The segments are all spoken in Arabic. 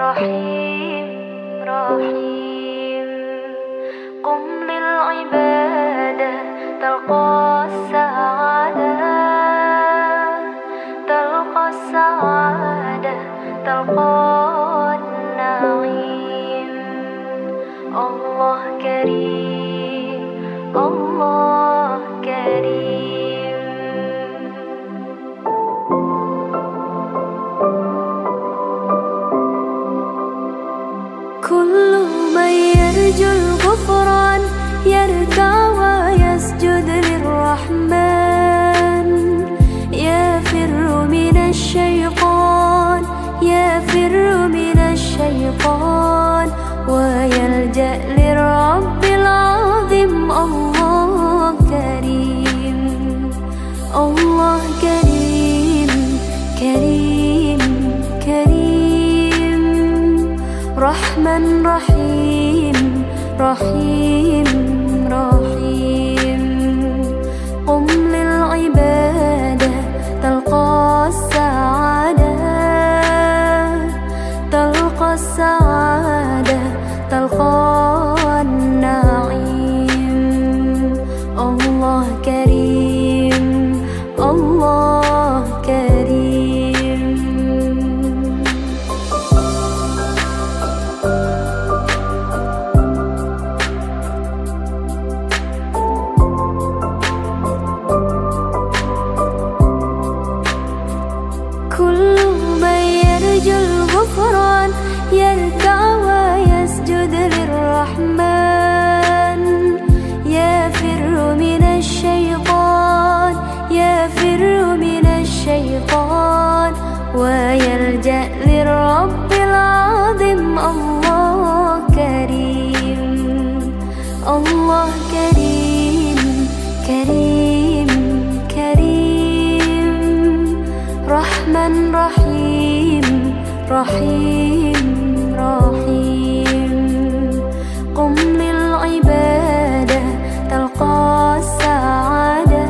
رحيم رحيم. قم للعبادة تلقى السعادة. تلقى السعادة تلقى النعيم. الله كريم الله الشيطان يفر من الشيطان ويلجأ للرب العظيم. الله كريم الله كريم كريم كريم. رحمن رحيم رحيم. السعادة تلقى النعيم. الله كريم. رحيم رحيم. قم للعبادة تلقى السعادة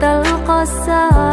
تلقى السعادة.